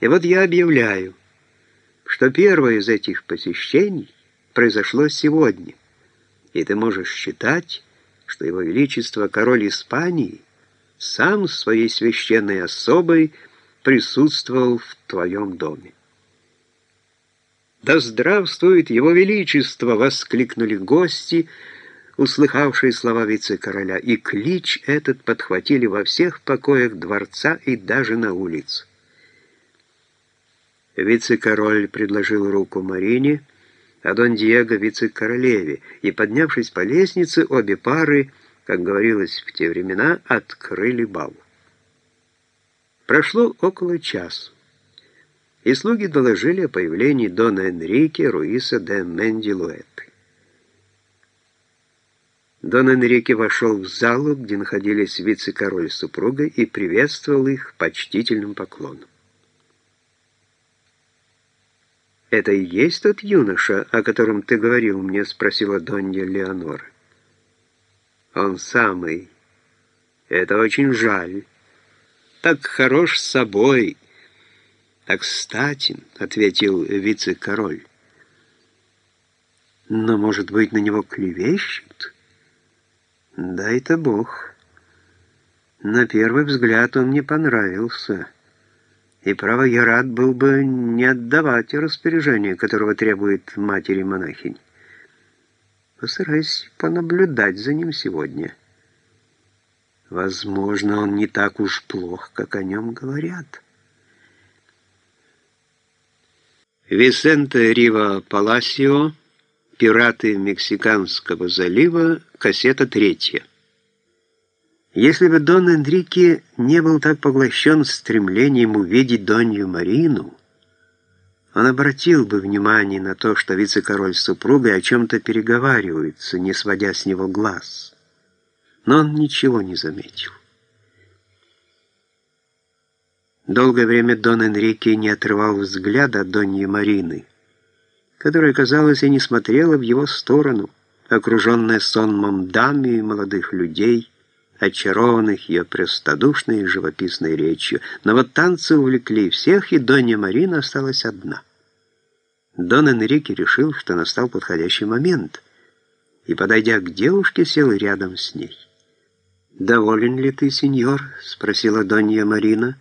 И вот я объявляю, что первое из этих посещений произошло сегодня, и ты можешь считать, что Его Величество, король Испании, сам своей священной особой присутствовал в твоем доме. «Да здравствует Его Величество!» — воскликнули гости, услыхавшие слова вице-короля, и клич этот подхватили во всех покоях дворца и даже на улицу. Вице-король предложил руку Марине, а Дон Диего — вице-королеве, и, поднявшись по лестнице, обе пары, как говорилось в те времена, открыли бал. Прошло около часа, и слуги доложили о появлении Дона Энрике Руиса де Мендилуэты. Дон Энрике вошел в залу, где находились вице-король с супругой, и приветствовал их почтительным поклоном. «Это и есть тот юноша, о котором ты говорил мне?» — спросила Донья Леонора. «Он самый. Это очень жаль. Так хорош с собой, так статен», — ответил вице-король. «Но, может быть, на него клевещут?» «Дай-то Бог. На первый взгляд он мне понравился». И, право, я рад был бы не отдавать распоряжение, которого требует матери-монахинь. Постараюсь понаблюдать за ним сегодня. Возможно, он не так уж плох, как о нем говорят. Висенте Рива Паласио «Пираты Мексиканского залива», кассета третья. Если бы Дон Энрике не был так поглощен стремлением увидеть Донью Марину, он обратил бы внимание на то, что вице-король с супругой о чем-то переговариваются, не сводя с него глаз. Но он ничего не заметил. Долгое время Дон Энрике не отрывал взгляда от Доньи Марины, которая, казалось, и не смотрела в его сторону, окруженная сонмом дам и молодых людей, очарованных ее простодушной и живописной речью. Но вот танцы увлекли всех, и Донья Марина осталась одна. Дон Энрике решил, что настал подходящий момент, и, подойдя к девушке, сел рядом с ней. «Доволен ли ты, сеньор?» — спросила Донья Марина.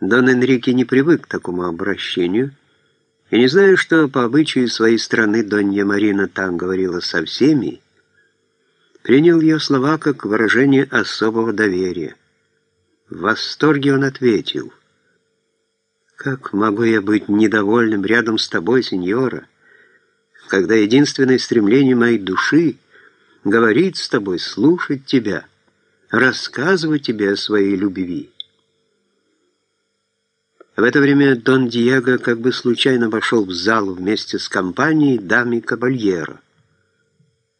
Дон Энрике не привык к такому обращению, и не знаю, что по обычаю своей страны Донья Марина там говорила со всеми, принял ее слова как выражение особого доверия. В восторге он ответил, «Как могу я быть недовольным рядом с тобой, сеньора, когда единственное стремление моей души — говорить с тобой, слушать тебя, рассказывать тебе о своей любви?» В это время Дон Диего как бы случайно вошел в зал вместе с компанией дами Кабальеро.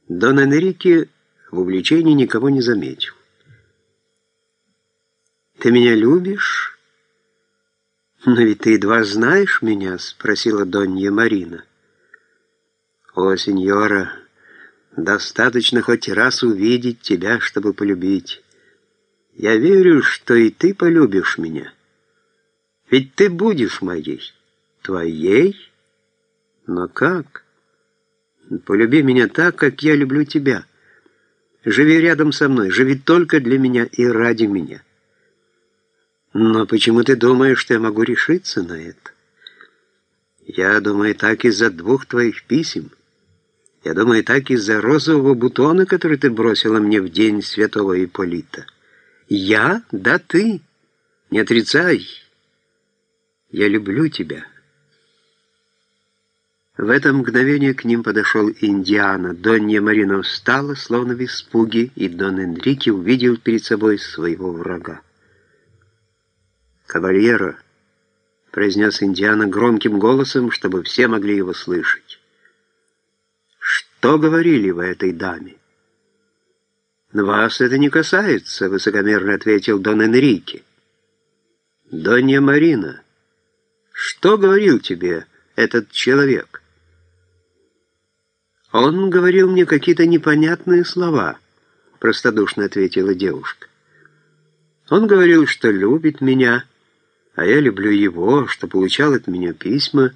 Дон Энрике в увлечении никого не заметил. «Ты меня любишь?» «Но ведь ты едва знаешь меня?» — спросила Донья Марина. «О, сеньора, достаточно хоть раз увидеть тебя, чтобы полюбить. Я верю, что и ты полюбишь меня. Ведь ты будешь моей. Твоей? Но как? Полюби меня так, как я люблю тебя». Живи рядом со мной, живи только для меня и ради меня. Но почему ты думаешь, что я могу решиться на это? Я думаю так из-за двух твоих писем. Я думаю так из-за розового бутона, который ты бросила мне в день святого Ипполита. Я? Да ты. Не отрицай. Я люблю тебя. В это мгновение к ним подошел Индиана. Донья Марина встала, словно в испуге, и Дон Энрике увидел перед собой своего врага. «Кавальеро», — произнес Индиана громким голосом, чтобы все могли его слышать. «Что говорили вы этой даме?» «Вас это не касается», — высокомерно ответил Дон Энрике. «Донья Марина, что говорил тебе этот человек?» «Он говорил мне какие-то непонятные слова», — простодушно ответила девушка. «Он говорил, что любит меня, а я люблю его, что получал от меня письма,